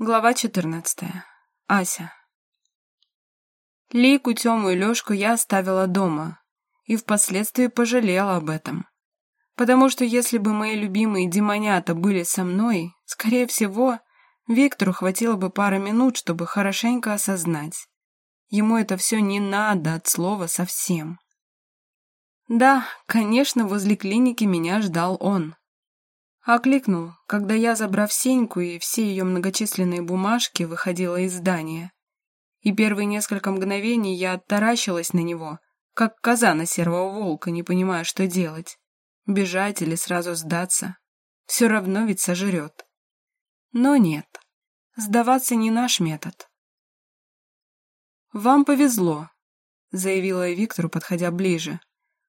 Глава 14. Ася. Лику, Тему и Лёшку я оставила дома и впоследствии пожалела об этом. Потому что если бы мои любимые демонята были со мной, скорее всего, Виктору хватило бы пары минут, чтобы хорошенько осознать. Ему это все не надо от слова совсем. Да, конечно, возле клиники меня ждал он. Окликнул, когда я, забрав Сеньку и все ее многочисленные бумажки, выходила из здания. И первые несколько мгновений я оттаращилась на него, как коза на серого волка, не понимая, что делать. Бежать или сразу сдаться. Все равно ведь сожрет. Но нет, сдаваться не наш метод. «Вам повезло», — заявила я Виктору, подходя ближе.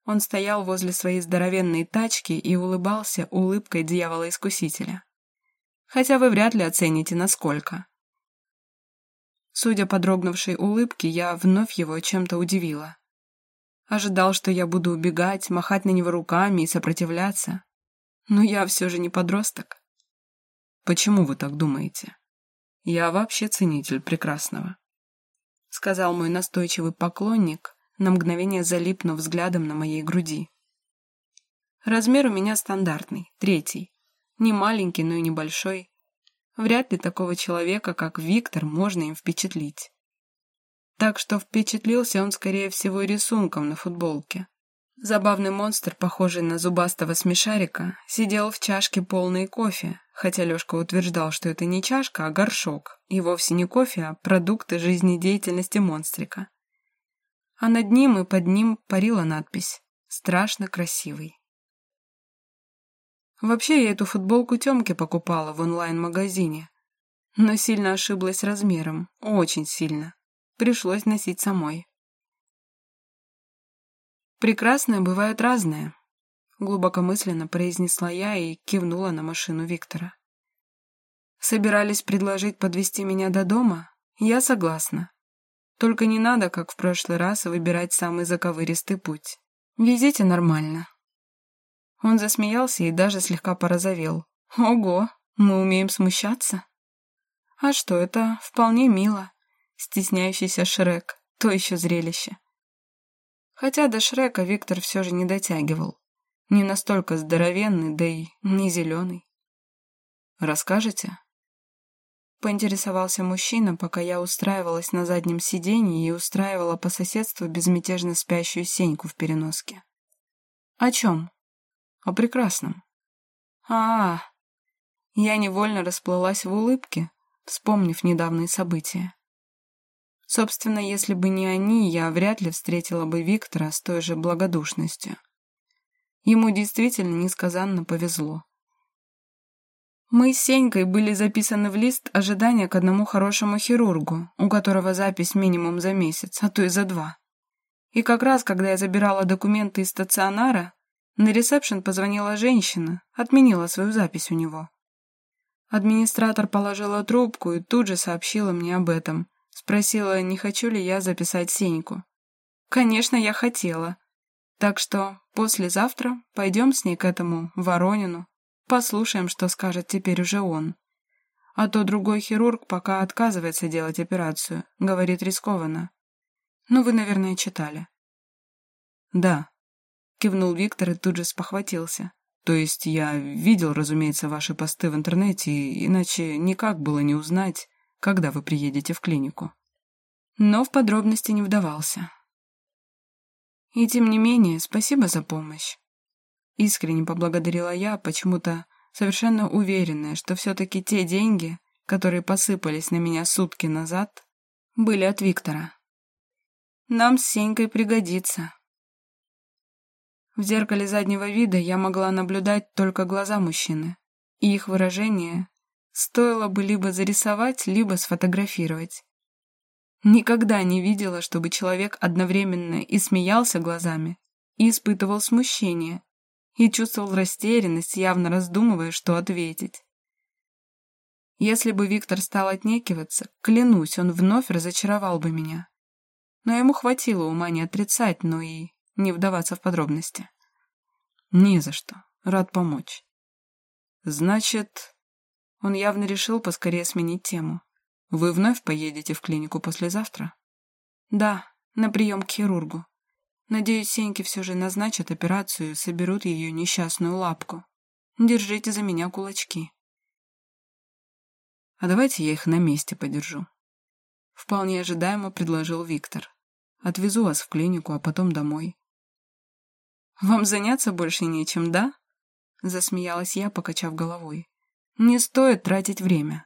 Он стоял возле своей здоровенной тачки и улыбался улыбкой дьявола-искусителя. Хотя вы вряд ли оцените, насколько. Судя по дрогнувшей улыбке, я вновь его чем-то удивила. Ожидал, что я буду убегать, махать на него руками и сопротивляться. Но я все же не подросток. Почему вы так думаете? Я вообще ценитель прекрасного. Сказал мой настойчивый поклонник, на мгновение залипнув взглядом на моей груди. Размер у меня стандартный, третий. Не маленький, но и небольшой. Вряд ли такого человека, как Виктор, можно им впечатлить. Так что впечатлился он, скорее всего, рисунком на футболке. Забавный монстр, похожий на зубастого смешарика, сидел в чашке полной кофе, хотя Лешка утверждал, что это не чашка, а горшок, и вовсе не кофе, а продукты жизнедеятельности монстрика а над ним и под ним парила надпись «Страшно красивый». Вообще, я эту футболку Тёмке покупала в онлайн-магазине, но сильно ошиблась размером, очень сильно. Пришлось носить самой. «Прекрасное бывает разное», — глубокомысленно произнесла я и кивнула на машину Виктора. «Собирались предложить подвести меня до дома? Я согласна. Только не надо, как в прошлый раз, выбирать самый заковыристый путь. Везите нормально». Он засмеялся и даже слегка порозовел. «Ого, мы умеем смущаться?» «А что, это вполне мило. Стесняющийся Шрек, то еще зрелище». Хотя до Шрека Виктор все же не дотягивал. Не настолько здоровенный, да и не зеленый. «Расскажете?» Поинтересовался мужчина, пока я устраивалась на заднем сиденье и устраивала по соседству безмятежно спящую Сеньку в переноске. «О чем?» «О прекрасном». А, -а, а Я невольно расплылась в улыбке, вспомнив недавние события. Собственно, если бы не они, я вряд ли встретила бы Виктора с той же благодушностью. Ему действительно несказанно повезло. Мы с Сенькой были записаны в лист ожидания к одному хорошему хирургу, у которого запись минимум за месяц, а то и за два. И как раз, когда я забирала документы из стационара, на ресепшн позвонила женщина, отменила свою запись у него. Администратор положила трубку и тут же сообщила мне об этом. Спросила, не хочу ли я записать Сеньку. Конечно, я хотела. Так что послезавтра пойдем с ней к этому Воронину, Послушаем, что скажет теперь уже он. А то другой хирург пока отказывается делать операцию, говорит рискованно. Ну, вы, наверное, читали. Да, кивнул Виктор и тут же спохватился. То есть я видел, разумеется, ваши посты в интернете, иначе никак было не узнать, когда вы приедете в клинику. Но в подробности не вдавался. И тем не менее, спасибо за помощь. Искренне поблагодарила я, почему-то совершенно уверенная, что все-таки те деньги, которые посыпались на меня сутки назад, были от Виктора. Нам с Сенькой пригодится. В зеркале заднего вида я могла наблюдать только глаза мужчины, и их выражение стоило бы либо зарисовать, либо сфотографировать. Никогда не видела, чтобы человек одновременно и смеялся глазами, и испытывал смущение, и чувствовал растерянность, явно раздумывая, что ответить. Если бы Виктор стал отнекиваться, клянусь, он вновь разочаровал бы меня. Но ему хватило ума не отрицать, но и не вдаваться в подробности. «Не за что. Рад помочь». «Значит...» Он явно решил поскорее сменить тему. «Вы вновь поедете в клинику послезавтра?» «Да, на прием к хирургу. Надеюсь, Сеньки все же назначат операцию и соберут ее несчастную лапку. Держите за меня кулачки». «А давайте я их на месте подержу», — вполне ожидаемо предложил Виктор. «Отвезу вас в клинику, а потом домой». «Вам заняться больше нечем, да?» — засмеялась я, покачав головой. «Не стоит тратить время».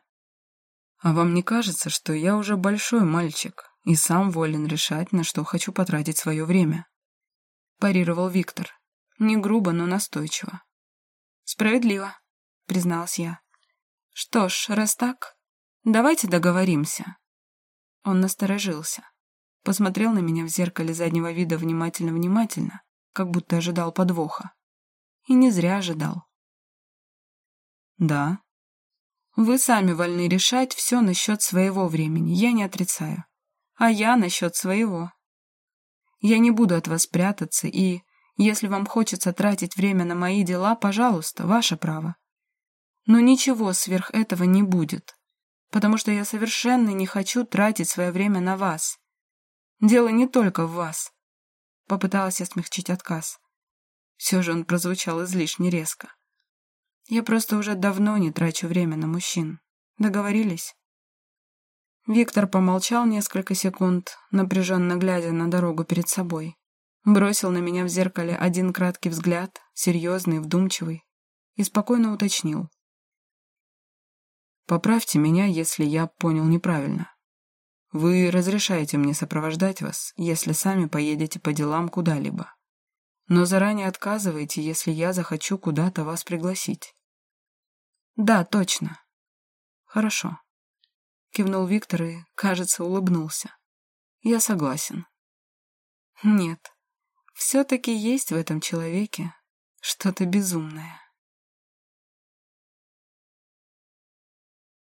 «А вам не кажется, что я уже большой мальчик и сам волен решать, на что хочу потратить свое время?» Парировал Виктор. Не грубо, но настойчиво. «Справедливо», — призналась я. «Что ж, раз так, давайте договоримся». Он насторожился, посмотрел на меня в зеркале заднего вида внимательно-внимательно, как будто ожидал подвоха. И не зря ожидал. «Да», вы сами вольны решать все насчет своего времени, я не отрицаю. А я насчет своего. Я не буду от вас прятаться, и, если вам хочется тратить время на мои дела, пожалуйста, ваше право. Но ничего сверх этого не будет, потому что я совершенно не хочу тратить свое время на вас. Дело не только в вас. Попыталась я смягчить отказ. Все же он прозвучал излишне резко. Я просто уже давно не трачу время на мужчин. Договорились? Виктор помолчал несколько секунд, напряженно глядя на дорогу перед собой. Бросил на меня в зеркале один краткий взгляд, серьезный, вдумчивый, и спокойно уточнил. «Поправьте меня, если я понял неправильно. Вы разрешаете мне сопровождать вас, если сами поедете по делам куда-либо. Но заранее отказываете, если я захочу куда-то вас пригласить». «Да, точно. Хорошо». Кивнул Виктор и, кажется, улыбнулся. Я согласен. Нет, все-таки есть в этом человеке что-то безумное.